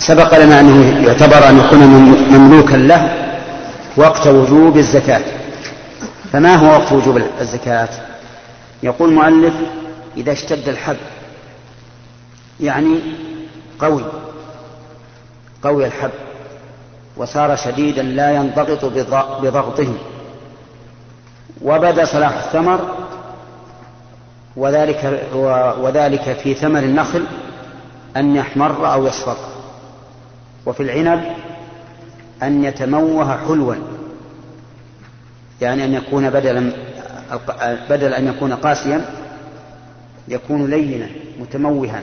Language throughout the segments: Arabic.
سبق لنا أنه يعتبر أن يكون مملوكا له وقت وجوب الزكاة. فما هو وقت وجوب الزكاة؟ يقول المؤلف إذا اشتد الحب يعني قوي قوي الحب وصار شديدا لا ينضغط بضغطه وبدأ صلاح الثمر وذلك وذلك في ثمر النخل أن يحمر أو يصفر. وفي العنب أن يتموه حلوا يعني أن يكون بدلا بدل أن يكون قاسيا يكون لينا متموها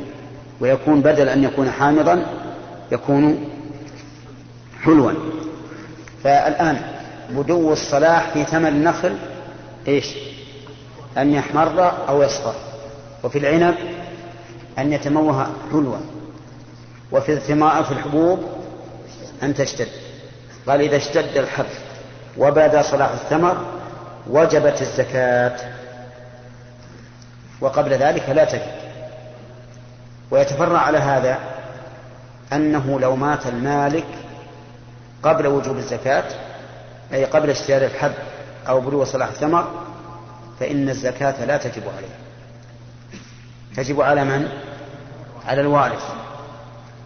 ويكون بدل أن يكون حامضا يكون حلوا. فالآن بدو الصلاح في ثمر النخل إيش؟ أن يحمر أو يصفر. وفي العنب أن يتموه حلوا. وفي الثمار في الحبوب أن تشتد قال إذا اشتد الحب وبدا صلاح الثمر وجبت الزكاة. وقبل ذلك لا تجب ويتفرع على هذا أنه لو مات المالك قبل وجوب الزكاة أي قبل اشتهار الحب أو بلوغ صلاح الثمر فإن الزكاة لا تجب عليه. تجب على من؟ على الوارث.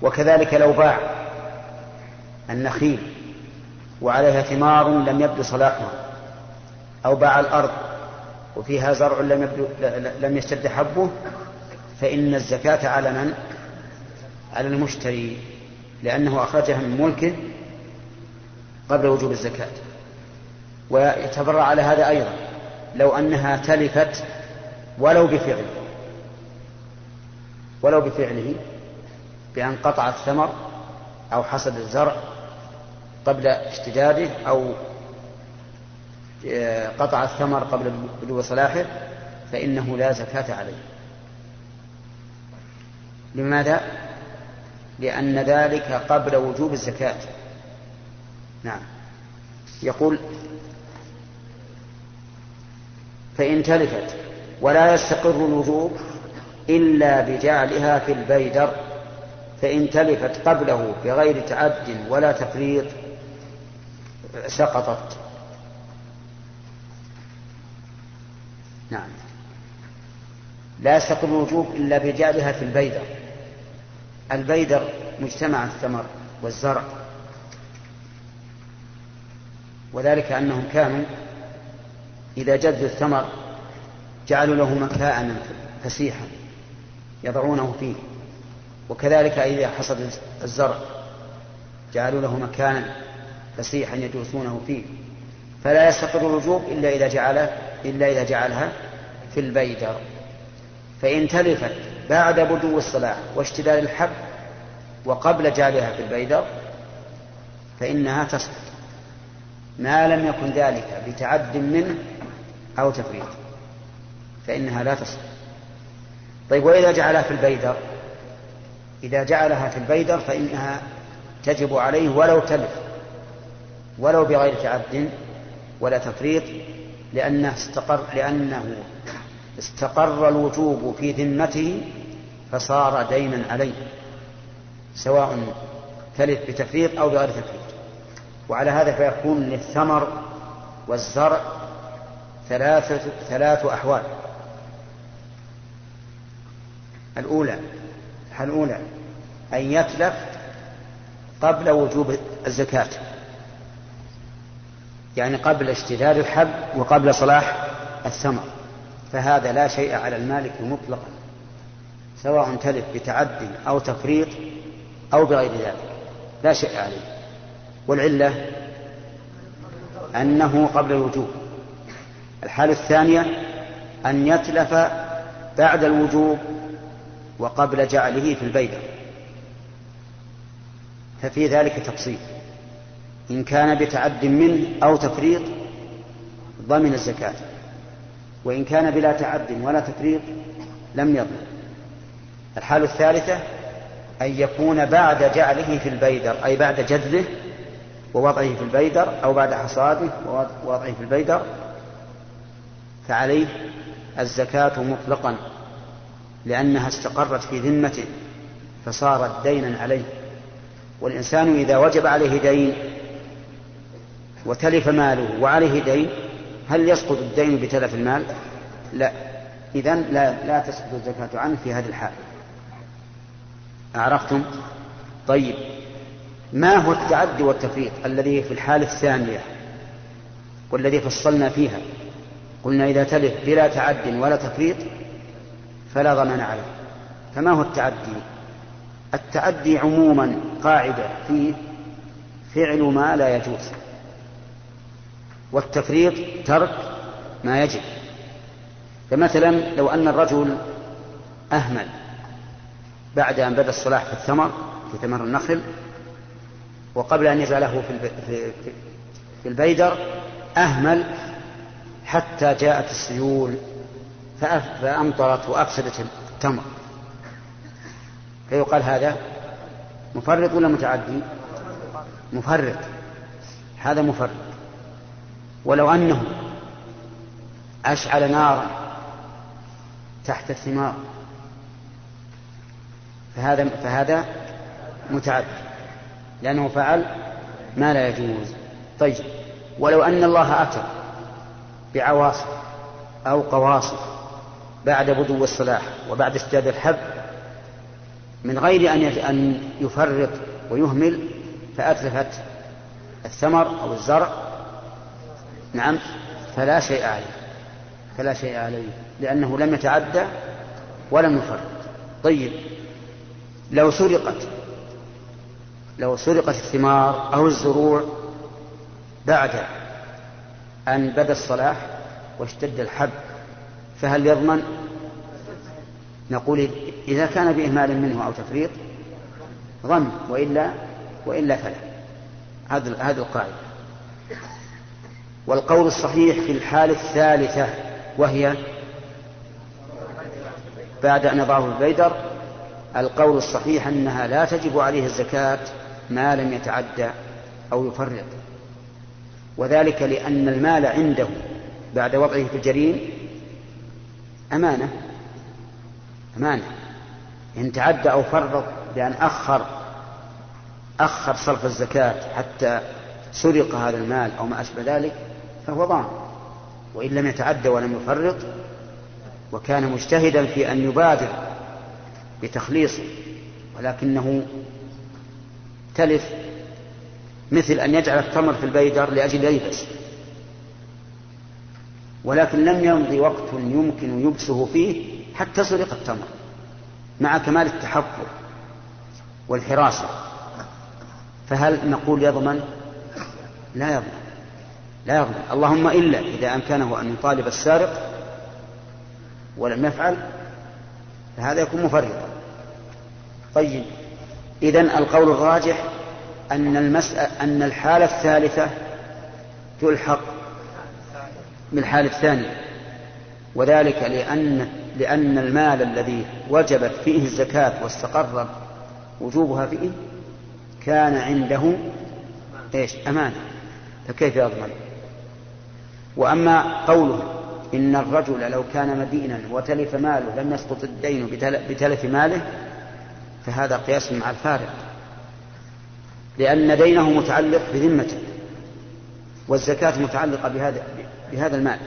وكذلك لو باع النخيل وعليها ثمار لم يبدو صلاحها أو باع الأرض وفيها زرع لم, يبدو لم يشتد حبه فإن الزكاة على من؟ على المشتري لأنه أخرجها من ملكه قبل وجوب الزكاة ويتبرع على هذا أيضا لو أنها تلفت ولو بفعله ولو بفعله بأن قطع الثمر أو حصد الزرع قبل اشتداده أو آه، قطع الثمر قبل بلوغ صلاحه فإنه لا زكاة عليه. لماذا؟ لأن ذلك قبل وجوب الزكاة. نعم. يقول فإن تلفت ولا يستقر الوجوب إلا بجعلها في البيدر فإن تلفت قبله بغير تعد ولا تفريط سقطت. نعم. لا يستقر الوجوب إلا بجعلها في البيدر. البيدر مجتمع الثمر والزرع. وذلك أنهم كانوا إذا جد الثمر جعلوا له مكاء فسيحا يضعونه فيه. وكذلك إذا حصد الزرع جعلوا له مكانا فسيحا يجوسونه فيه. فلا يستقر الوجوب إلا إذا جعل إلا إذا جعلها في البيدر فإن تلفت بعد بدو الصلاح واشتداد الحب وقبل جعلها في البيدر فإنها تسقط ما لم يكن ذلك بتعد منه أو تفريط فإنها لا تسقط طيب وإذا جعلها في البيدر إذا جعلها في البيدر فإنها تجب عليه ولو تلف. ولو بغير تعد ولا تفريط لأنه استقر لأنه استقر الوجوب في ذمته فصار دينا عليه سواء تلف بتفريط أو بغير تفريط. وعلى هذا فيكون للثمر والزرع ثلاثة ثلاث أحوال. الأولى الأولى أن يتلف قبل وجوب الزكاة. يعني قبل اشتداد الحب وقبل صلاح الثمر. فهذا لا شيء على المالك مطلقا سواء تلف بتعدي أو تفريط أو بغير ذلك لا شيء عليه. والعلة أنه قبل الوجوب. الحالة الثانية أن يتلف بعد الوجوب وقبل جعله في البيدة ففي ذلك تفصيل. إن كان بتعد منه أو تفريط ضمن الزكاة. وإن كان بلا تعد ولا تفريط لم يضمن. الحالة الثالثة أن يكون بعد جعله في البيدر أي بعد جذه ووضعه في البيدر أو بعد حصاده ووضعه في البيدر فعليه الزكاة مطلقا لأنها استقرت في ذمته فصارت دينا عليه. والإنسان إذا وجب عليه دين وتلف ماله وعليه دين هل يسقط الدين بتلف المال؟ لا. إذا لا لا تسقط الزكاة عنه في هذه الحال. أعرفتم؟ طيب. ما هو التعدي والتفريط الذي في الحالة الثانية والذي فصلنا فيها؟ قلنا إذا تلف بلا تعد ولا تفريط فلا ضمان عليه. فما هو التعدي؟ التعدي عموما قاعدة فيه فعل ما لا يجوز. والتفريط ترك ما يجب. فمثلا لو أن الرجل أهمل بعد أن بدا الصلاح في الثمر في ثمر النخل وقبل أن يجعله في, في, في البيدر أهمل حتى جاءت السيول فأمطرت وأفسدت التمر. فيقال هذا مفرط ولا متعدي؟ مفرط. هذا مفرط. ولو أنه أشعل نارا تحت الثمار فهذا فهذا متعدي لأنه فعل ما لا يجوز. طيب ولو أن الله أتى بعواصف أو قواصف بعد بدو الصلاح وبعد اشتداد الحب من غير أن أن يفرط ويهمل فأتلفت الثمر أو الزرع نعم. فلا شيء عليه. فلا شيء عليه. لأنه لم يتعدى ولم يفرط. طيب. لو سرقت لو سرقت الثمار أو الزروع بعد أن بدا الصلاح واشتد الحب فهل يضمن؟ نقول إذا كان بإهمال منه أو تفريط ضمن وإلا وإلا فلا. هذا هذه القاعدة. والقول الصحيح في الحالة الثالثة وهي بعد أن يضعه البيدر القول الصحيح أنها لا تجب عليه الزكاة ما لم يتعدى أو يفرط. وذلك لأن المال عنده بعد وضعه في الجرين أمانة أمانة. إن تعدى أو فرط بأن أخر أخر صرف الزكاة حتى سرق هذا المال أو ما أشبه ذلك فهو ضامن وإن لم يتعدى ولم يفرط وكان مجتهدا في أن يبادر بتخليصه ولكنه تلف مثل أن يجعل التمر في البيدر لأجل ييبس ولكن لم يمضي وقت يمكن يبسه فيه حتى سرق التمر مع كمال التحفظ والحراسة. فهل نقول يضمن؟ لا يضمن. لا يضمن اللهم إلا إذا أمكنه أن يطالب السارق ولم يفعل فهذا يكون مفرطا طيب إذن القول الراجح أن المسألة أن الحالة الثالثة تلحق بالحالة الثانية وذلك لأن لأن المال الذي وجبت فيه الزكاة واستقر وجوبها فيه كان عنده إيش؟ أمانة فكيف يضمن؟ وأما قوله إن الرجل لو كان مدينا وتلف ماله لم يسقط الدين بتلف ماله فهذا قياس مع الفارق. لأن دينه متعلق بذمته والزكاة متعلقة بهذا بهذا المال.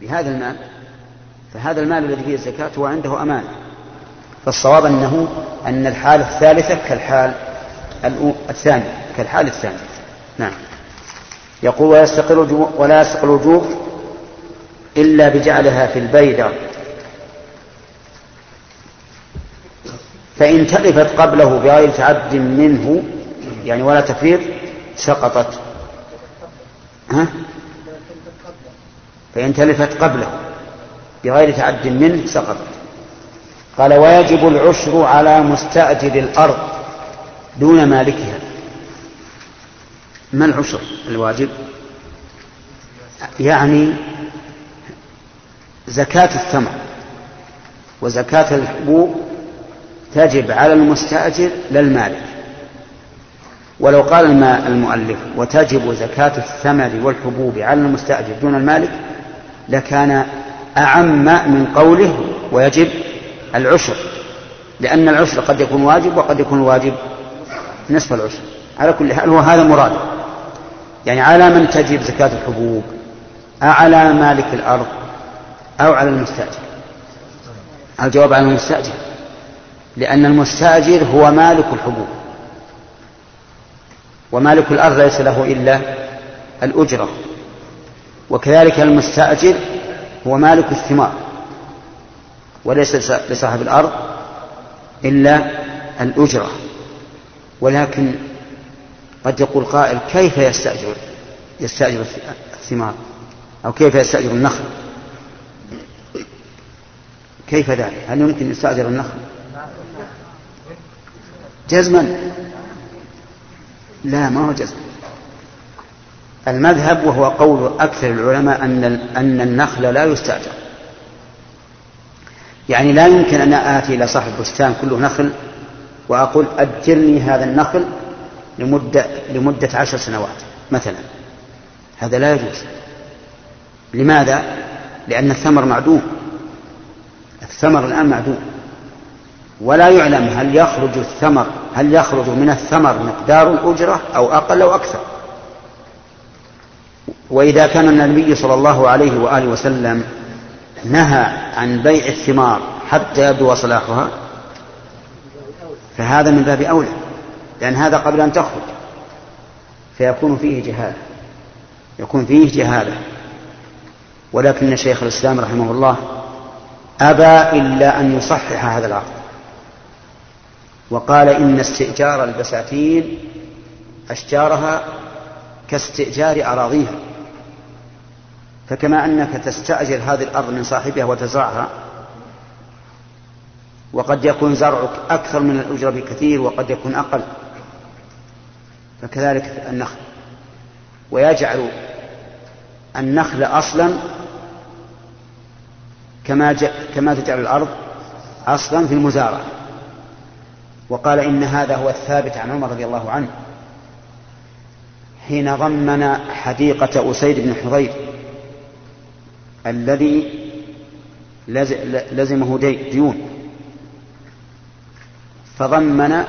بهذا المال فهذا المال الذي فيه الزكاة هو عنده أمانة فالصواب أنه أن الحالة الثالثة كالحال الثانية كالحال الثانية نعم. يقول ويستقر ولا يستقر الوجوب إلا بجعلها في البيدر فإن تلفت قبله بغير تعد منه يعني ولا تفريط سقطت. ها؟ فإن تلفت قبله بغير تعد منه سقطت. قال ويجب العشر على مستأجر الأرض دون مالكها. ما العشر الواجب؟ يعني زكاة الثمر وزكاة الحبوب تجب على المستأجر للمالك ولو قال المؤلف وتجب زكاة الثمر والحبوب على المستأجر دون المالك لكان أعم من قوله ويجب العشر لأن العشر قد يكون واجب وقد يكون الواجب نصف العشر على كل حال هو هذا مراد؟ يعني على من تجب زكاة الحبوب أعلى مالك الأرض أو على المستأجر. الجواب على المستأجر. لأن المستأجر هو مالك الحبوب. ومالك الأرض ليس له إلا الأجرة. وكذلك المستأجر هو مالك الثمار. وليس لصاحب الأرض إلا الأجرة. ولكن قد يقول قائل كيف يستأجر يستأجر الثمار؟ أو كيف يستأجر النخل؟ كيف ذلك؟ هل يمكن يستأجر النخل؟ جزما. لا ما هو جزم. المذهب وهو قول أكثر العلماء أن أن النخل لا يستأجر. يعني لا يمكن أن آتي إلى صاحب بستان كله نخل وأقول أجرني هذا النخل لمدة لمدة عشر سنوات مثلا. هذا لا يجوز. لماذا؟ لأن الثمر معدوم. الثمر الآن معدوم. ولا يعلم هل يخرج الثمر هل يخرج من الثمر مقدار الأجرة أو أقل أو أكثر. وإذا كان النبي صلى الله عليه وآله وسلم نهى عن بيع الثمار حتى يبدو صلاحها فهذا من باب أولى. لأن هذا قبل أن تخرج. فيكون فيه جهالة. يكون فيه جهالة. ولكن شيخ الإسلام رحمه الله أبى إلا أن يصحح هذا العقد. وقال إن استئجار البساتين أشجارها كاستئجار أراضيها. فكما أنك تستأجر هذه الأرض من صاحبها وتزرعها وقد يكون زرعك أكثر من الأجرة بكثير وقد يكون أقل. فكذلك النخل. ويجعل النخل أصلا كما كما تجعل الأرض أصلا في المزارعة وقال إن هذا هو الثابت عن عمر رضي الله عنه. حين ضمن حديقة أسيد بن حضير الذي لزمه ديون فضمن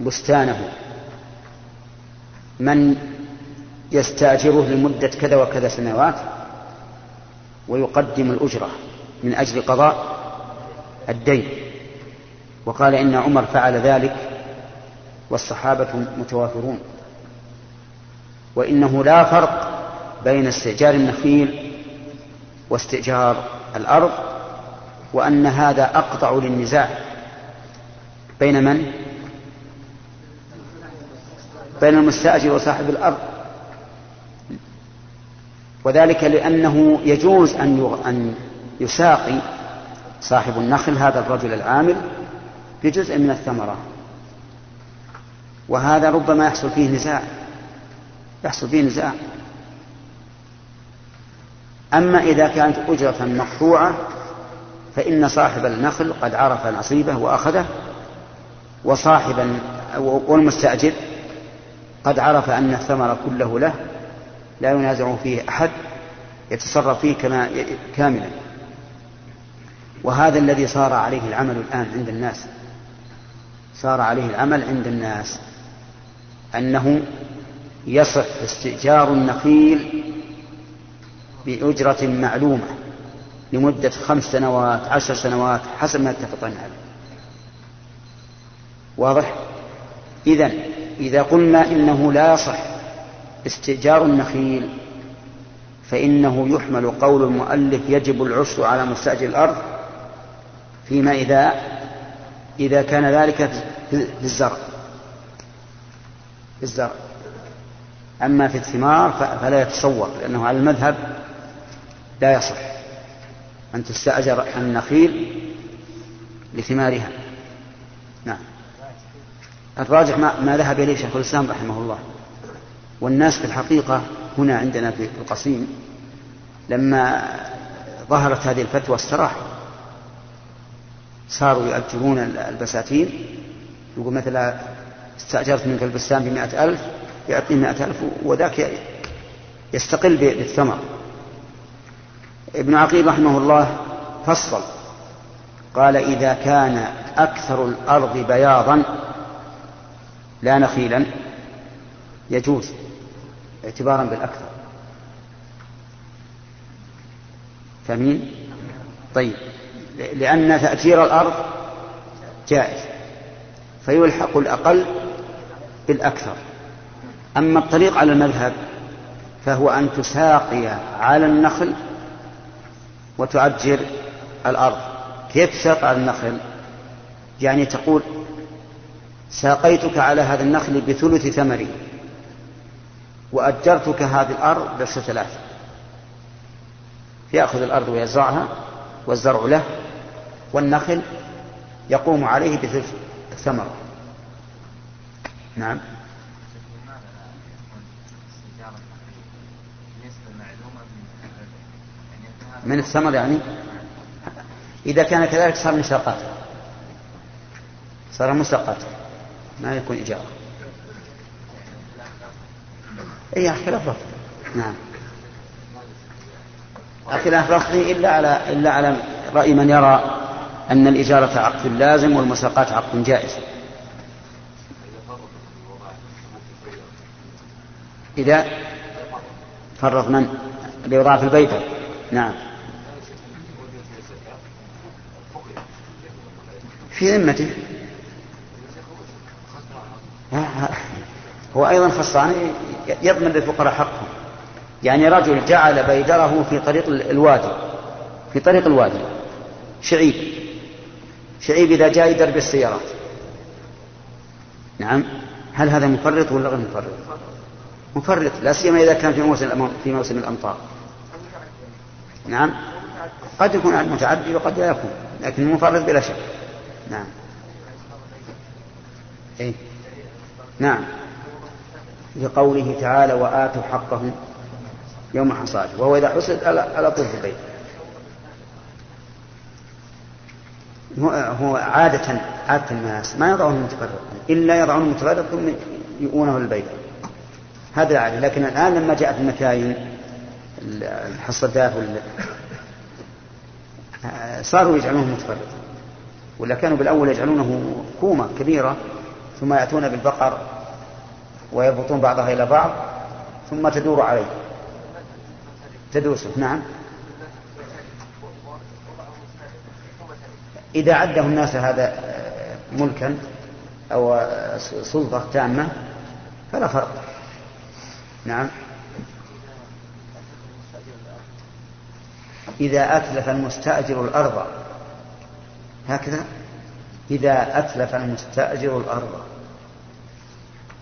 بستانه. من يستأجره لمدة كذا وكذا سنوات ويقدم الأجرة من أجل قضاء الدين وقال إن عمر فعل ذلك والصحابة متوافرون وإنه لا فرق بين استئجار النخيل واستئجار الأرض وأن هذا أقطع للنزاع بين من؟ بين المستأجر وصاحب الأرض. وذلك لأنه يجوز أن أن يساقي صاحب النخل هذا الرجل العامل بجزء من الثمرة. وهذا ربما يحصل فيه نزاع يحصل فيه نزاع. أما إذا كانت أجرة مقطوعة فإن صاحب النخل قد عرف نصيبه وأخذه وصاحب والمستأجر قد عرف أن الثمر كله له لا ينازع فيه أحد يتصرف فيه كما كاملا. وهذا الذي صار عليه العمل الآن عند الناس صار عليه العمل عند الناس أنه يصح استئجار النخيل بأجرة معلومة لمدة خمس سنوات عشر سنوات حسب ما اتفقنا عليه. واضح؟ إذا إذا قلنا إنه لا يصح استئجار النخيل فإنه يحمل قول المؤلف يجب العشر على مستأجر الأرض فيما إذا إذا كان ذلك في الزرع في الزرع. أما في الثمار فلا يتصور لأنه على المذهب لا يصح أن تستأجر النخيل لثمارها. نعم. الراجح ما, ما ذهب إليه شيخ الإسلام رحمه الله. والناس في الحقيقة هنا عندنا في القصيم لما ظهرت هذه الفتوى استراحوا. صاروا يؤجرون البساتين. يقول مثلا استأجرت منك البستان بمائة ألف يعطيني مائة ألف وذاك يستقل بالثمر. ابن عقيل رحمه الله فصل قال إذا كان أكثر الأرض بياضا لا نخيلا يجوز اعتبارا بالأكثر. فمين طيب لأن تأثير الأرض جائز فيلحق الأقل بالأكثر. أما الطريق على المذهب فهو أن تساقي على النخل وتؤجر الأرض. كيف تساق على النخل؟ يعني تقول ساقيتك على هذا النخل بثلث ثمره وأجرتك هذه الأرض بعشرة آلاف يأخذ الأرض ويزرعها والزرع له والنخل يقوم عليه بثلث الثمرة نعم. من الثمر يعني؟ إذا كان كذلك صار مساقات صار مساقات ما يكون إجارة. أي خلاف لفظي نعم. خلاف لفظي إلا على إلا على رأي من يرى أن الإجارة عقد لازم والمساقات عقد جائز. إذا فرط من؟ لإضافة البيضة نعم. في ذمته. هو أيضا خصان يضمن للفقراء حقهم. يعني رجل جعل بيدره في طريق الوادي في طريق الوادي شعيب. شعيب إذا جاء يدرب السيارات. نعم. هل هذا مفرط ولا غير مفرط؟ مفرط لا سيما إذا كان في موسم في موسم الأمطار. نعم. قد يكون متعدي وقد لا يكون لكن مفرط بلا شك. نعم. إيه؟ نعم. لقوله تعالى وآتوا حقه يوم حصاده وهو إذا حصد على طول البيت. هو عادة عادة الناس ما يضعون المتفرق إلا يضعون المتفرق ثم يؤونه للبيت. هذا العادة. لكن الآن لما جاءت المكاين الحصدات صاروا يجعلونه متفرق. ولا كانوا بالأول يجعلونه كومة كبيرة ثم يأتون بالبقر ويربطون بعضها إلى بعض ثم تدور عليه. تدوسه نعم. إذا عده الناس هذا ملكا أو سلطة تامة فلا فرق. نعم. إذا أتلف المستأجر الأرض هكذا. إذا أتلف المستأجر الأرض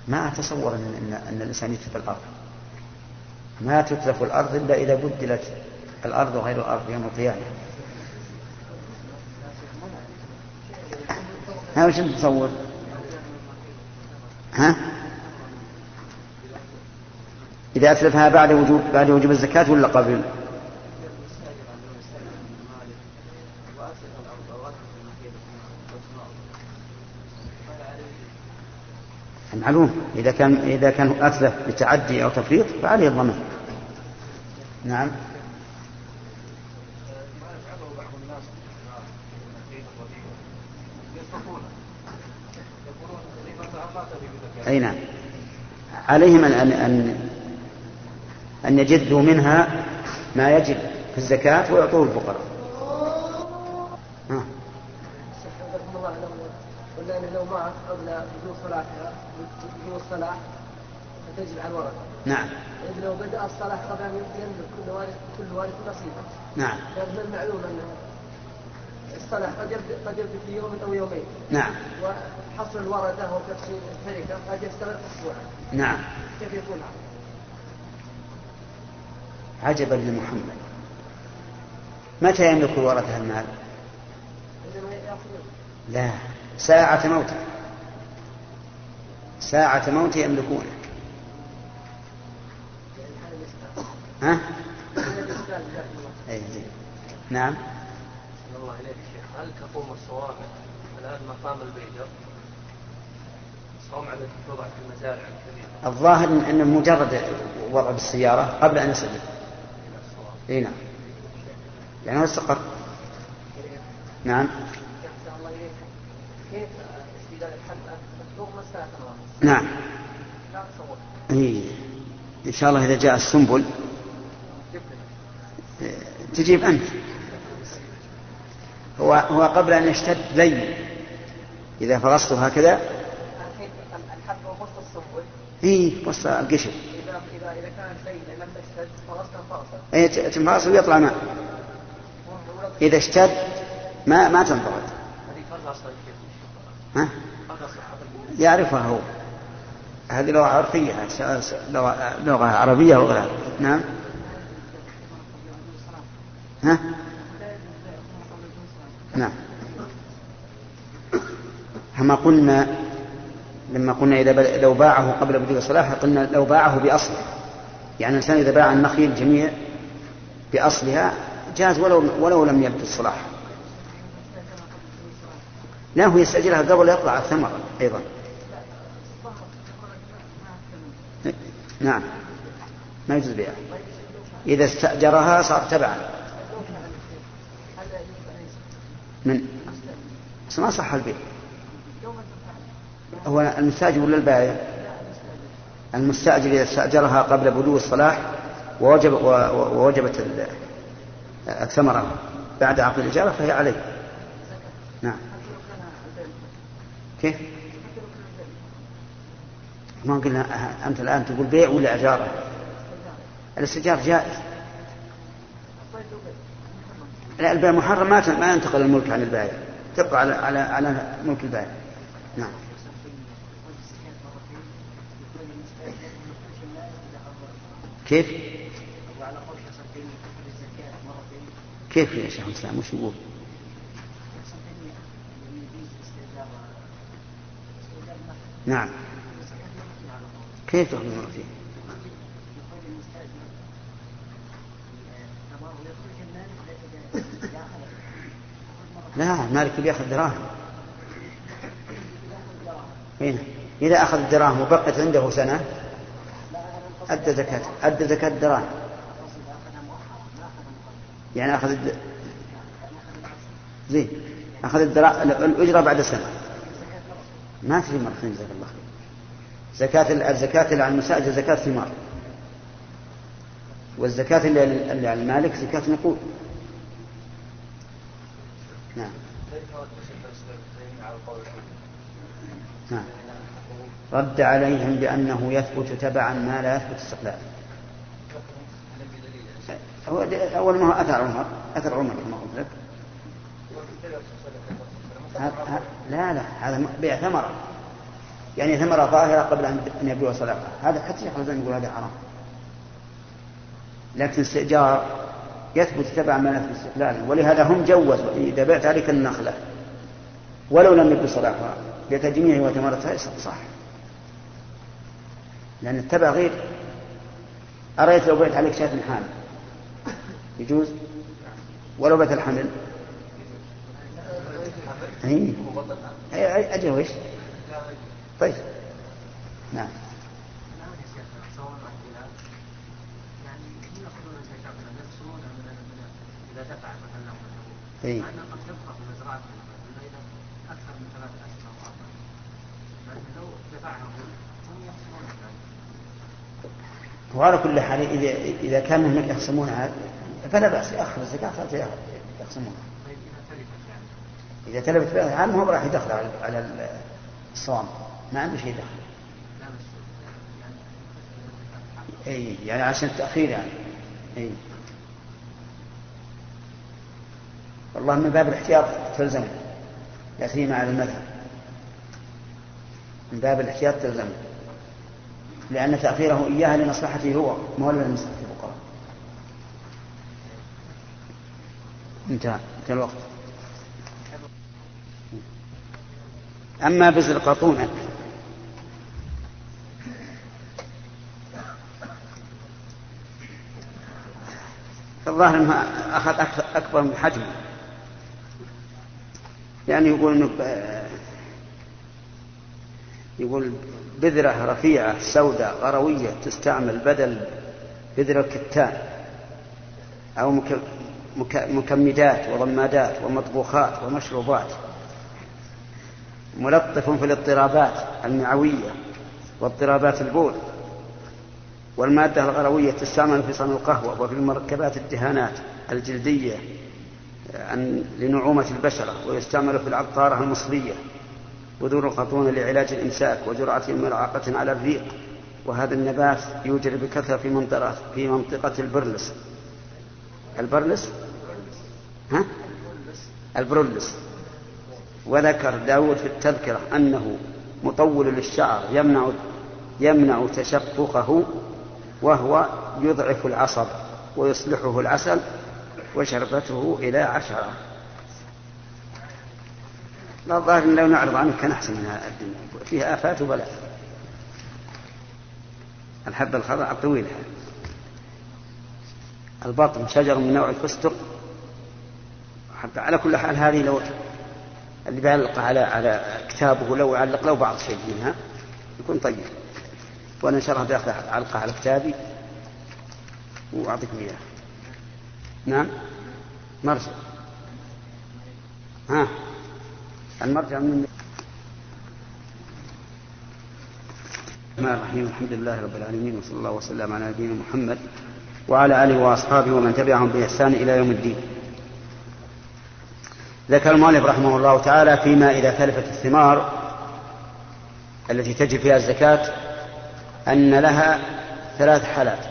ما أتصور أن, أن الإنسان يتلف الأرض. ما تتلف الأرض إلا إذا بدلت الأرض غير الأرض يوم القيامة. ها وش تصور؟ ها؟ إذا أتلفها بعد وجوب بعد وجوب الزكاة ولا قبل؟ معلوم إذا كان إذا كان أتلف بتعدي أو تفريط فعليه الضمان. نعم. أي نعم. عليهم أن أن أن, يجدوا منها ما يجب في الزكاة ويعطوه الفقراء. قلنا انه لو مات قبل بدون صلاتها بدون الصلاة فتجب على الورثة. نعم. إذ لو بدأ الصلاة قبل أن يملك كل وارث كل وارث نصيبا. نعم. من المعلوم أن الصلاة قد يبدأ قد يبدأ في يوم أو يومين. نعم. وحصر الورثة وتفصيل التركة قد يستمر أسبوعا. نعم. كيف يكون عجبا لمحمد متى يملك الورثة المال؟ لا ساعة موته ساعة موته يملكونه ها؟ أي زين. نعم. الله إليك شيخ. هل تقوم الصوامع الآن مقام البيدر الصومعة التي توضع في المزارع الكبيرة. الظاهر أنه مجرد وضع بالسيارة قبل أن يسلم اي نعم. لأنه استقر. نعم. كيف استدلال مسألة نعم. إيه. إن شاء الله إذا جاء السنبل. تجيب أنت. هو هو قبل أن يشتد لين. إذا فرصته هكذا. إيه وسط القشر. إذا إذا إذا كان لين لم تشتد فرصت فرصت إيه تنفصل ويطلع ماء. إذا اشتد ما ما تنضبط هذه فرصة أصلا كيف ها؟ فرصة يعرفها هو هذه لغة عرفية لغة عربية وغيرها نعم. ها؟ نعم. كما قلنا لما قلنا إذا لو باعه قبل بدء الصلاة قلنا لو باعه بأصله. يعني الإنسان إذا باع النخيل جميع بأصلها جاز ولو ولو لم يبدو الصلاح لا هو يستأجرها قبل يطلع الثمر أيضا. نعم. ما يجوز بيعها. إذا استأجرها صار تبعا. من؟ ما صح البيع. هو المستأجر ولا البائع؟ المستأجر إذا استأجرها قبل بدو الصلاح ووجب ووجبت ال- الثمرة بعد عقد الإجارة فهي عليه. نعم. كيف؟ ما قلنا أه- أنت الآن تقول بيع ولا إجارة الاستئجار جائز. لا البيع محرم ما ينتقل الملك عن البائع. تبقى على على على ملك البائع. نعم. كيف؟ كيف يا شيخ الإسلام؟ وش يقول؟ نعم. كيف تخرج فيه؟ لا مالك بيأخذ دراهم. هنا إذا أخذ الدراهم وبقت عنده سنة أدى زكاة أدى زكاة الدراهم يعني أخذ الد... زين أخذ الدرا... الأجرة بعد سنة. ما تجي مرتين جزاك الله خير. زكاة ال- الزكاة اللي على المساجد زكاة ثمار. والزكاة اللي على المالك زكاة نقود. نعم. نعم. رد عليهم بأنه يثبت تبعا ما لا يثبت استقلالا أول ما أثر عمر أثر عمر كما قلت لك. لا لا هذا بيع ثمرة. يعني ثمرة ظاهرة قبل أن يبدو صلاحها هذا حتى شيخ الإسلام يقول هذا حرام. لكن استئجار يثبت تبع ما يثبت استقلالا ولهذا هم جوزوا. إذا بعت عليك النخلة. ولو لم يبدو صلاحها بتجميع وثمرتها صح لأن التبع غير. أرأيت لو بعت عليك شاة حامل؟ يجوز؟ ولو بات الحمل؟ أي- أجل وش؟ طيب. نعم. اي وعلى كل حال إذا إذا كان هم يخصمونها فلا بأس يأخذ الزكاة خلاص يخصمونها إذا تلفت بها ما هو راح يدخل على الصوم ما عنده شيء دخل اي يعني عشان التأخير يعني. اي والله من باب الاحتياط تلزم لا سيما على المذهب. من باب الاحتياط تلزم لأن تأخيره إياها لمصلحته هو ما هو لمصلحة الفقراء انتهى. انتهى الوقت. أما بزر القطونة فالظاهر انه أخذ أكبر من حجمه. يعني يقول إنه يقول بذرة رفيعة سوداء غروية تستعمل بدل بذرة الكتان أو مك- مك- مكمدات وضمادات ومطبوخات ومشروبات ملطف في الاضطرابات المعوية واضطرابات البول. والمادة الغروية تستعمل في صنع القهوة وفي المركبات الدهانات الجلدية لنعومة البشرة ويستعمل في العطارة المصرية بذور الخطون لعلاج الإمساك وجرعة ملعقة على الريق وهذا النبات يوجد بكثرة في منطقة في منطقة البرلس. البرلس؟ ها؟ البرلس. وذكر داود في التذكرة أنه مطول للشعر يمنع يمنع تشققه وهو يضعف العصب ويصلحه العسل وشربته إلى عشرة. لا الظاهر لو نعرض عنه كان أحسن من الدنيا. فيها آفات وبلاء. الحبة الخضراء الطويلة البطن شجر من نوع الفستق. حتى على كل حال هذه لو اللي بيعلق على على كتابه لو علق له بعض شيء منها يكون طيب. وأنا ان شاء الله باخذ علقة على كتابي وأعطيكم اياه نعم؟ مرجع. ها؟ المرجع من الرحمن الرحيم. الحمد لله رب العالمين وصلى الله وسلم على نبينا محمد وعلى آله وأصحابه ومن تبعهم بإحسان إلى يوم الدين. ذكر المؤلف رحمه الله تعالى فيما إذا تلفت الثمار التي تجب فيها الزكاة أن لها ثلاث حالات.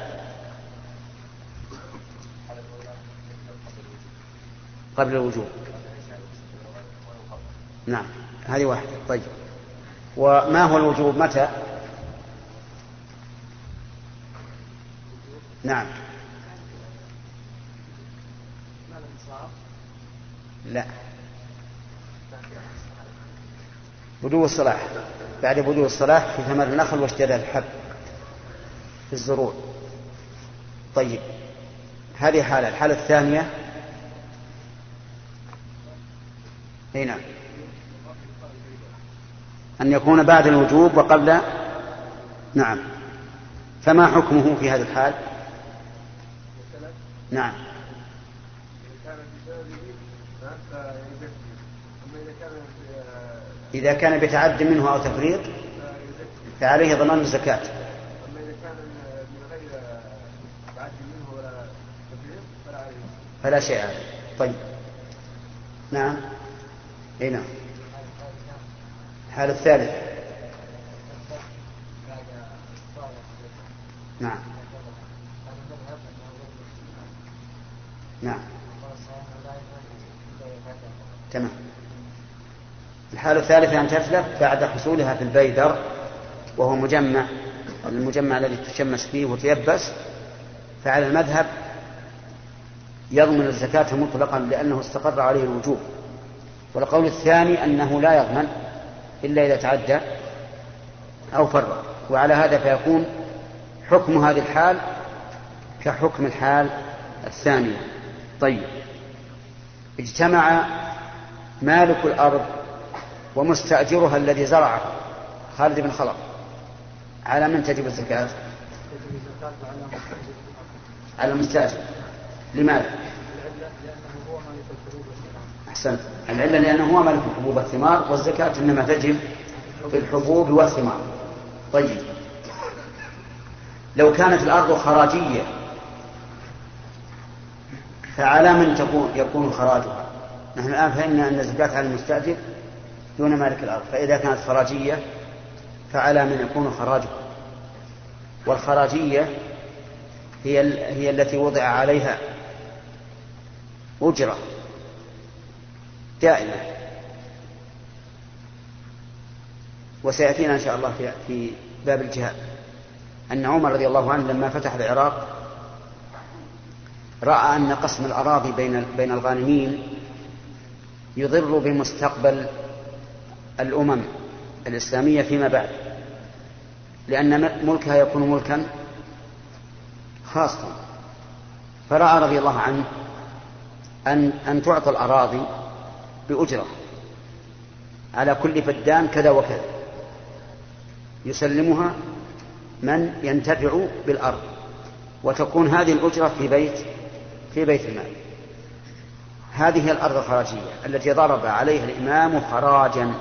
قبل الوجوب. نعم هذه واحدة. طيب. وما هو الوجوب؟ متى؟ نعم. لا. بدو الصلاح. بعد بدو الصلاح في ثمر النخل واشتداد الحب. في الزروع. طيب هذه حالة. الحالة الثانية. أي نعم. أن يكون بعد الوجوب وقبل. نعم. فما حكمه في هذا الحال؟ نعم. إذا كان بتعد منه أو تفريط فعليه ضمان الزكاة. فلا شيء عليه. طيب. نعم. اي نعم. الحالة الثالثة. نعم. نعم. تمام. الحالة الثالثة أن تتلف بعد حصولها في البيدر وهو مجمع المجمع الذي تشمس فيه وتيبس فعلى المذهب يضمن الزكاة مطلقا لأنه استقر عليه الوجوب. والقول الثاني أنه لا يضمن إلا إذا تعدى أو فرق وعلى هذا فيكون حكم هذه الحال كحكم الحال الثانية طيب. اجتمع مالك الأرض ومستأجرها الذي زرعه خالد بن خلق على من تجب الزكاة؟ على المستأجر. لماذا؟ أحسنت. العلة لأنه هو مالك الحبوب والثمار والزكاة إنما تجب في الحبوب والثمار. طيب. لو كانت الأرض خراجية فعلى من تكون يكون خراجها؟ نحن الآن فهمنا أن الزكاة على المستأجر دون مالك الأرض. فإذا كانت خراجية فعلى من يكون خراجها. والخراجية هي هي التي وضع عليها أجرة دائمة وسيأتينا إن شاء الله في, في باب الجهاد. أن عمر رضي الله عنه لما فتح العراق رأى أن قسم الأراضي بين بين الغانمين يضر بمستقبل الأمم الإسلامية فيما بعد. لأن ملكها يكون ملكا خاصا. فرأى رضي الله عنه أن أن تعطى الأراضي بأجرة. على كل فدان كذا وكذا. يسلمها من ينتفع بالأرض. وتكون هذه الأجرة في بيت في بيت المال. هذه هي الأرض الخراجية التي ضرب عليها الإمام خراجا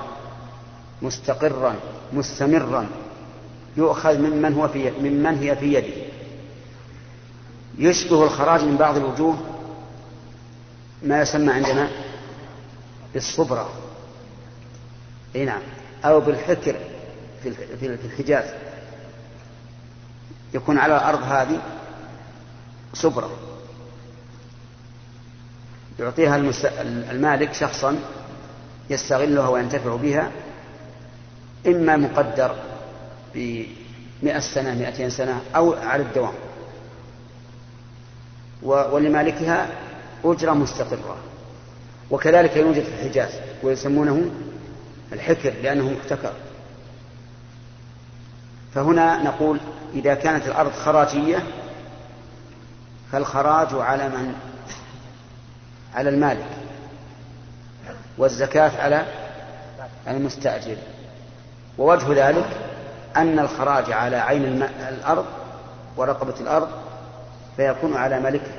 مستقرا مستمرا. يؤخذ ممن هو في ممن هي في يده. يشبه الخراج من بعض الوجوه ما يسمى عندنا بالصبرة. إي نعم. أو بالحكر في الحجاز. يكون على الأرض هذه صبرة. يعطيها المالك شخصا يستغلها وينتفع بها إما مقدر بمئة سنة مئتين سنة أو على الدوام. ولمالكها أجرة مستقرة. وكذلك يوجد في الحجاز ويسمونه الحكر لأنه محتكر. فهنا نقول إذا كانت الأرض خراجية فالخراج على من؟ على المالك. والزكاة على المستأجر. ووجه ذلك أن الخراج على عين الأرض ورقبة الأرض فيكون على مالكها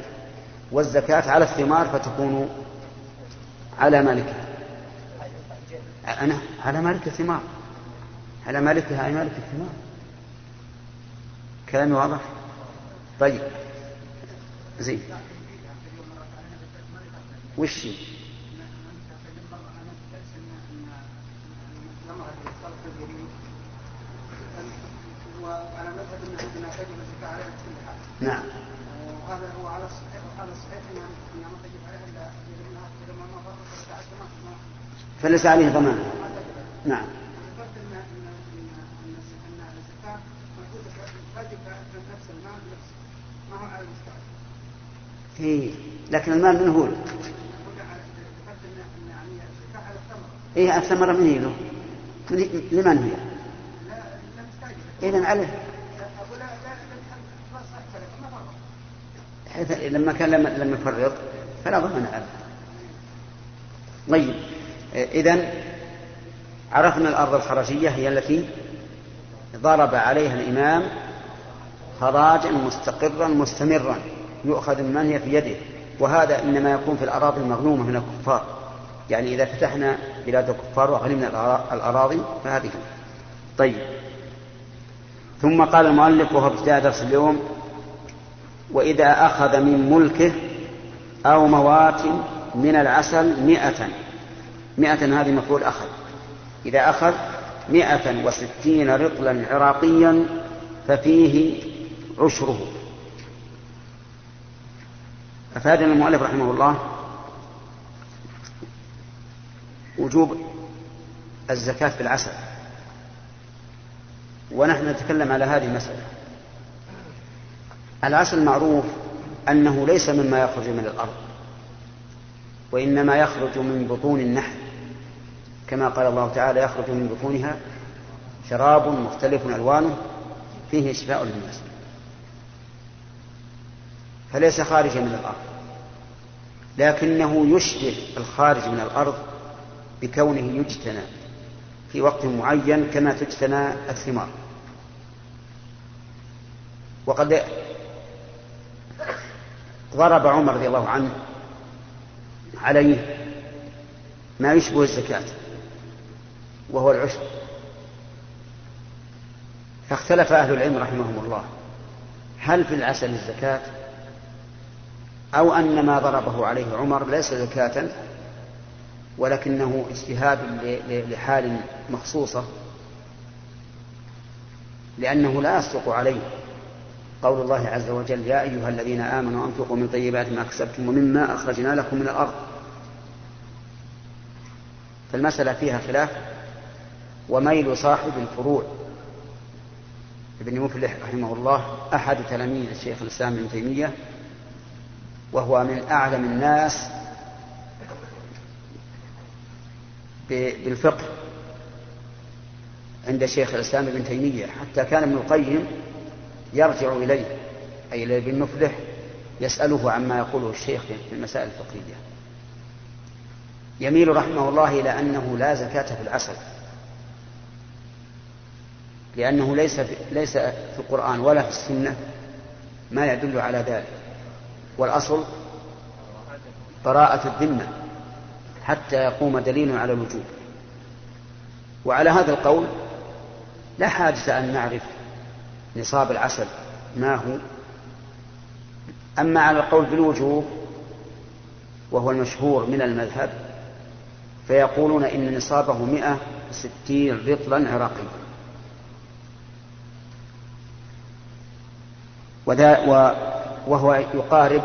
والزكاة على الثمار فتكون على مالكها أنا؟ على مالك الثمار. على مالكها أي مالك الثمار. كلامي واضح؟ طيب. زين. وش. نعم. وهذا هو على الصحيح. فليس عليه ضمان. نعم. اي لكن المال من هو؟ إيه الثمرة من هي له؟ لمن هي؟ إذا عليه حيث لما كان لم يفرط فلا ضمان عليه طيب إذا عرفنا الأرض الخرجية هي التي ضرب عليها الإمام خراجا مستقرا مستمرا يؤخذ من هي في يده وهذا إنما يكون في الأراضي المغنومة من الكفار. يعني إذا فتحنا بلاد الكفار وغنمنا الأراضي فهذه. طيب ثم قال المؤلف وهو ابتداء درس اليوم وإذا أخذ من ملكه أو موات من العسل مئة. مئة هذه مفعول أخذ. إذا أخذ مئة وستين رطلا عراقيا ففيه عشره. أفادنا المؤلف رحمه الله وجوب الزكاة في العسل. ونحن نتكلم على هذه المسألة. العسل معروف أنه ليس مما يخرج من الأرض وإنما يخرج من بطون النحل كما قال الله تعالى يخرج من بطونها شراب مختلف ألوانه فيه شفاء للناس. فليس خارجا من الأرض لكنه يشبه الخارج من الأرض بكونه يجتنى في وقت معين كما تجتنى الثمار. وقد ضرب عمر رضي الله عنه عليه ما يشبه الزكاة وهو العشر فاختلف أهل العلم رحمهم الله هل في العسل الزكاة أو أن ما ضربه عليه عمر ليس زكاة ولكنه اجتهاد لحال مخصوصة لأنه لا يصدق عليه. قول الله عز وجل يا أيها الذين آمنوا أنفقوا من طيبات ما كسبتم ومما أخرجنا لكم من الأرض. فالمسألة فيها خلاف وميل صاحب الفروع. ابن مفلح رحمه الله أحد تلاميذ الشيخ الإسلام ابن تيمية وهو من أعلم الناس بالفقه عند شيخ الإسلام ابن تيمية. حتى كان ابن القيم يرجع إليه أي إلى ابن مفلح يسأله عما يقوله الشيخ في المسائل الفقهية. يميل رحمه الله إلى أنه لا زكاة في العسل لأنه ليس في ليس في القرآن ولا في السنة ما يدل على ذلك. والأصل براءة الذمة حتى يقوم دليل على الوجوب. وعلى هذا القول لا حاجة أن نعرف نصاب العسل ما هو؟ أما على القول بالوجوب وهو المشهور من المذهب فيقولون إن نصابه مئة وستين رطلا عراقيا. وهو يقارب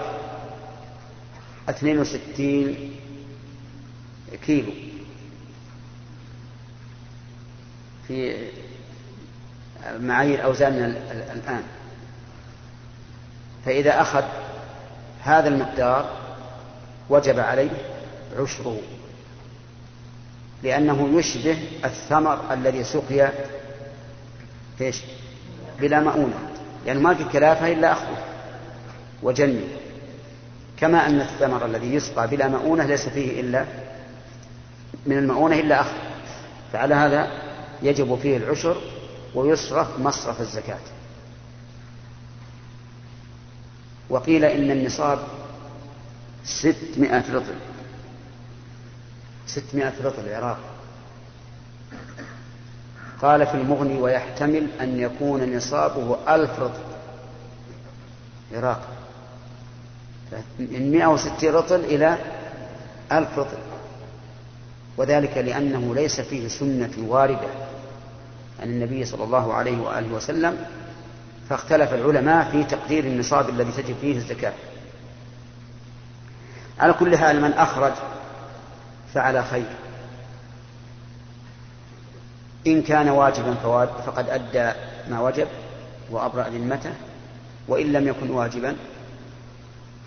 اثنين وستين كيلو. في معايير أوزاننا الآن. فإذا أخذ هذا المقدار وجب عليه عشره لأنه يشبه الثمر الذي سقي إيش؟ بلا مؤونة. يعني ما في كلافة إلا أخذه وجنه كما أن الثمر الذي يسقى بلا مؤونة ليس فيه إلا من المؤونة إلا أخذ فعلى هذا يجب فيه العشر ويصرف مصرف الزكاة. وقيل إن النصاب ستمائة رطل. ستمائة رطل العراق. قال في المغني ويحتمل أن يكون نصابه ألف رطل. عراق. من مئة وستين رطل إلى ألف رطل. وذلك لأنه ليس فيه سنة واردة. عن النبي صلى الله عليه وآله وسلم فاختلف العلماء في تقدير النصاب الذي تجب فيه الزكاة. على كل حال من أخرج فعلى خير. إن كان واجبا فقد أدى ما وجب وأبرأ ذمته وإن لم يكن واجبا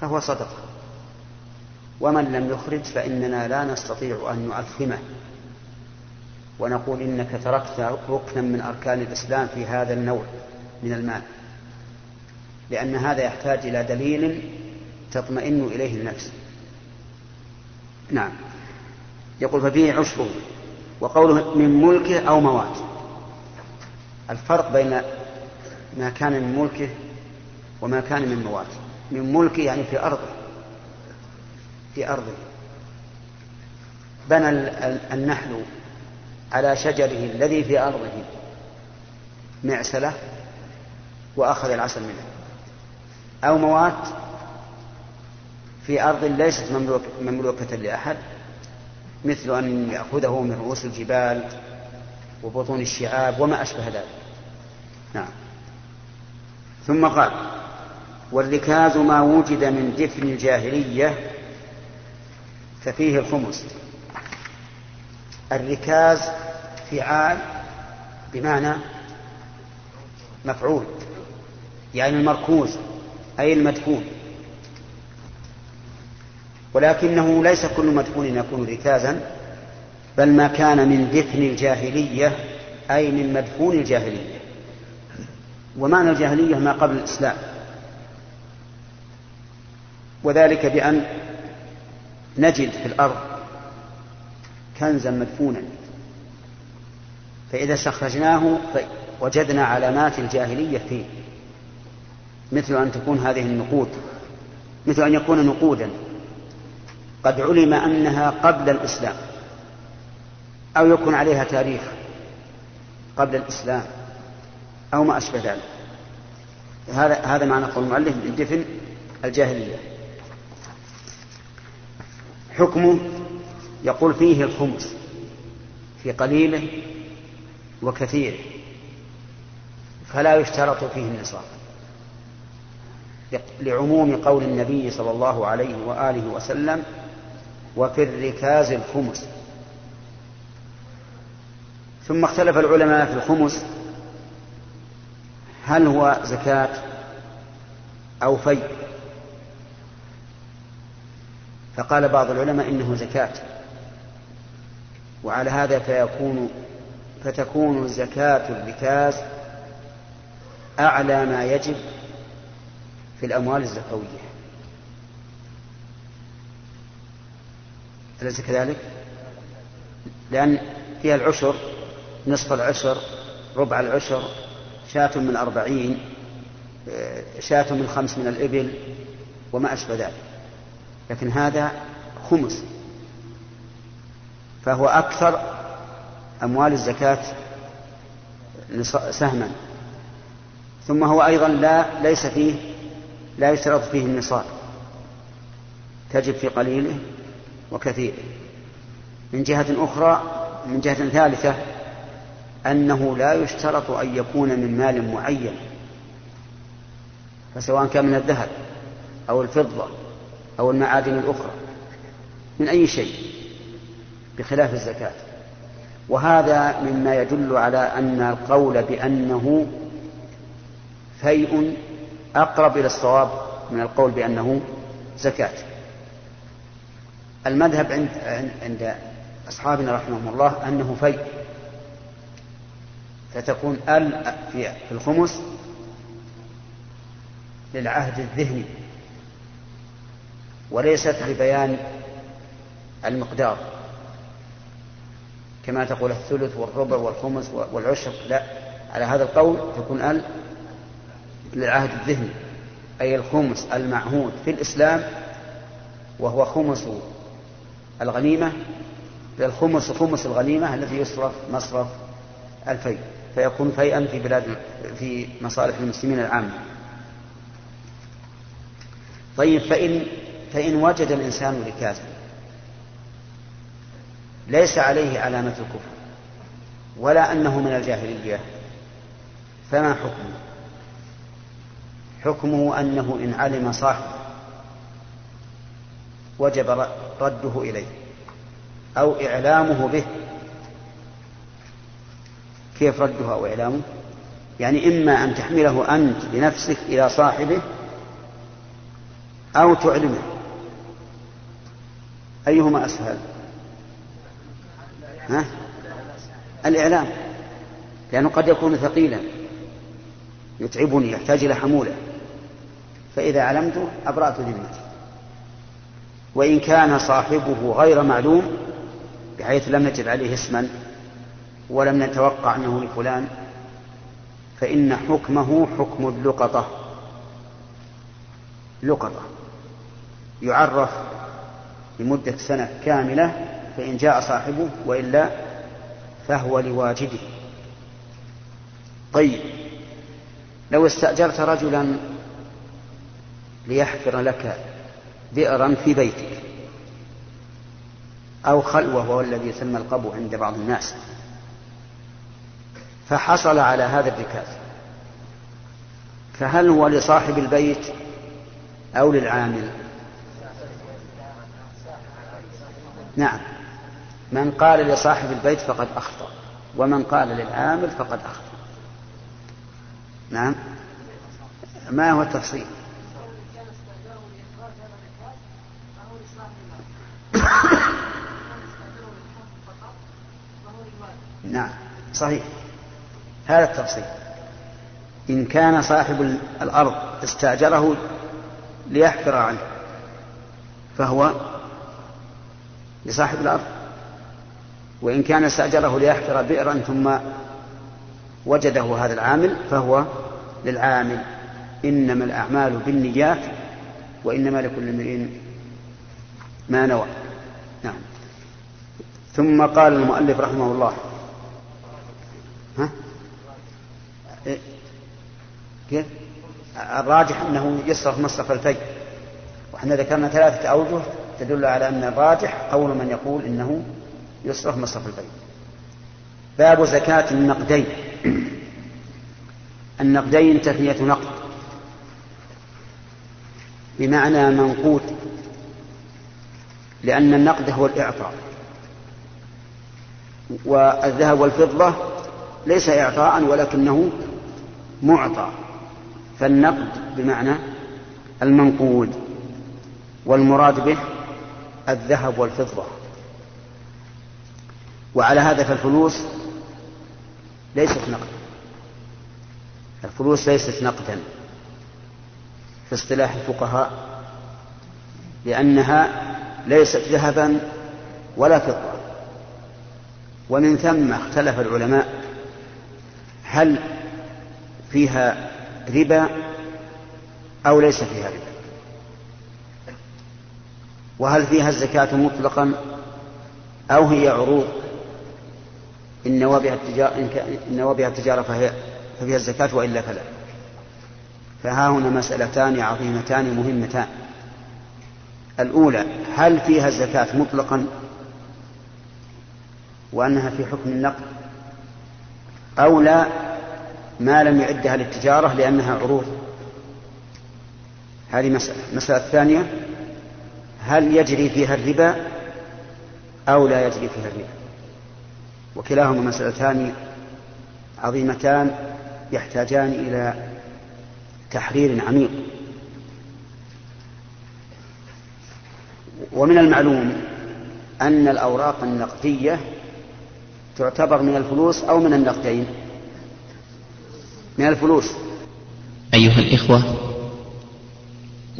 فهو صدقة. ومن لم يخرج فإننا لا نستطيع أن نؤثمه ونقول إنك تركت ركنا من أركان الإسلام في هذا النوع من المال. لأن هذا يحتاج إلى دليل تطمئن إليه النفس. نعم. يقول ففيه عشره وقوله من ملكه أو موات. الفرق بين ما كان من ملكه وما كان من مواته من ملكه يعني في أرضه. في أرضه. بنى النحل على شجره الذي في أرضه. معسلة وأخذ العسل منه أو موات في أرض ليست مملوك مملوكة لأحد مثل أن يأخذه من رؤوس الجبال وبطون الشعاب وما أشبه ذلك. نعم. ثم قال والركاز ما وجد من دفن الجاهلية ففيه الخمس. الركاز فعال بمعنى مفعول يعني المركوز أي المدفون. ولكنه ليس كل مدفون يكون ركازا بل ما كان من دفن الجاهلية أي من مدفون الجاهلية. ومعنى الجاهلية ما قبل الإسلام. وذلك بأن نجد في الأرض كنزا مدفونا. فإذا استخرجناه وجدنا علامات الجاهلية فيه مثل أن تكون هذه النقود مثل أن يكون نقودا. قد علم أنها قبل الإسلام أو يكون عليها تاريخ قبل الإسلام أو ما أشبه ذلك. هذا هذا معنى قول المؤلف من دفن الجاهلية. حكمه يقول فيه الخمس في قليله وكثيره فلا يشترط فيه النصاب لعموم قول النبي صلى الله عليه وآله وسلم وفي الركاز الخمس. ثم اختلف العلماء في الخمس هل هو زكاة أو في؟ فقال بعض العلماء إنه زكاة. وعلى هذا فيكون فتكون زكاة الركاز أعلى ما يجب في الأموال الزكوية. أليس كذلك؟ لأن فيها العشر نصف العشر ربع العشر شاة من أربعين شاة من خمس من الإبل وما أشبه ذلك. لكن هذا خمس. فهو أكثر أموال الزكاة سهما. ثم هو أيضا لا ليس فيه لا يشترط فيه النصاب. تجب في قليله وكثيره. من جهة أخرى من جهة ثالثة أنه لا يشترط أن يكون من مال معين فسواء كان من الذهب أو الفضة أو المعادن الأخرى من أي شيء. بخلاف الزكاة. وهذا مما يدل على أن القول بأنه فيء أقرب إلى الصواب من القول بأنه زكاة. المذهب عند عند أصحابنا رحمهم الله أنه فيء. فتكون ال في الخمس للعهد الذهني وليست لبيان المقدار. كما تقول الثلث والربع والخمس والعشر لا. على هذا القول تكون ال للعهد الذهني أي الخمس المعهود في الإسلام وهو خمس الغنيمة للخمس خمس الغنيمة الذي يصرف مصرف الفيء فيكون فيئا في بلاد في مصالح المسلمين العامة. طيب فإن فإن وجد الإنسان ركازا ليس عليه علامة الكفر ولا أنه من الجاهلية. فما حكمه؟ حكمه أنه إن علم صاحبه وجب رده إليه أو إعلامه به. كيف رده أو إعلامه؟ يعني إما أن تحمله أنت بنفسك إلى صاحبه أو تعلمه. أيهما أسهل؟ ها؟ الإعلام. لأنه قد يكون ثقيلا. يتعبني يحتاج إلى حمولة. فإذا علمته أبرأت ذمتي. وإن كان صاحبه غير معلوم بحيث لم نجد عليه اسما ولم نتوقع أنه لفلان فإن حكمه حكم اللقطة. لقطة. يعرف لمدة سنة كاملة فإن جاء صاحبه وإلا فهو لواجده طيب لو استأجرت رجلا ليحفر لك بئرا في بيتك أو خلوة وهو الذي يسمى القبو عند بعض الناس فحصل على هذا الركاز فهل هو لصاحب البيت أو للعامل؟ نعم. من قال لصاحب البيت فقد أخطأ ومن قال للعامل فقد أخطأ. نعم؟ ما هو التفصيل؟ نعم صحيح. هذا التفصيل. إن كان صاحب الأرض استأجره ليحفر عنه فهو لصاحب الأرض. وإن كان استأجره ليحفر بئرا ثم وجده هذا العامل فهو للعامل إنما الأعمال بالنيات وإنما لكل امرئ ما نوى نعم ثم قال المؤلف رحمه الله ها؟ إيه؟ كيف؟ الراجح أنه يصرف مصرف الفي وإحنا ذكرنا ثلاثة أوجه تدل على أن الراجح قول من يقول إنه يصرف مصرف الفي باب زكاة النقدين. النقدين تثنية نقد. بمعنى منقود. لأن النقد هو الإعطاء. والذهب والفضة ليس إعطاء ولكنه معطى. فالنقد بمعنى المنقود. والمراد به الذهب والفضة. وعلى هذا فالفلوس ليست نقدا. الفلوس ليست نقدا في اصطلاح الفقهاء لأنها ليست ذهبا ولا فضة. ومن ثم اختلف العلماء هل فيها ربا أو ليس فيها ربا. وهل فيها الزكاة مطلقا أو هي عروض؟ إن نوى بها التجارة إن, نوى بها التجارة فهي ففيها الزكاة وإلا فلا. فها هنا مسألتان عظيمتان مهمتان. الأولى هل فيها الزكاة مطلقا؟ وأنها في حكم النقد. أو لا ما لم يعدها للتجارة لأنها عروض. هذه مسألة. المسألة الثانية هل يجري فيها الربا أو لا يجري فيها الربا؟ وكلاهما مسألتان عظيمتان يحتاجان إلى تحرير عميق. ومن المعلوم أن الأوراق النقدية تعتبر من الفلوس أو من النقدين. من الفلوس. أيها الإخوة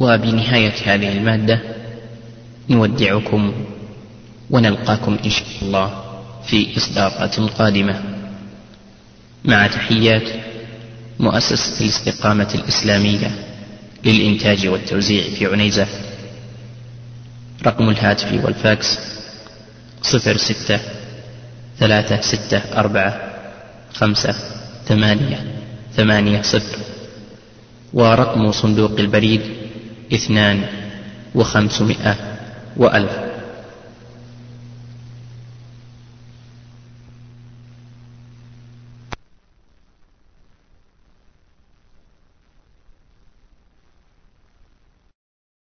وبنهاية هذه المادة نودعكم ونلقاكم إن شاء الله. في إصدارات قادمة مع تحيات مؤسسة الاستقامة الإسلامية للإنتاج والتوزيع في عنيزة. رقم الهاتف والفاكس صفر ستة ثلاثة ستة أربعة خمسة ثمانية ثمانية صفر ورقم صندوق البريد اثنان وخمسمائة وألف.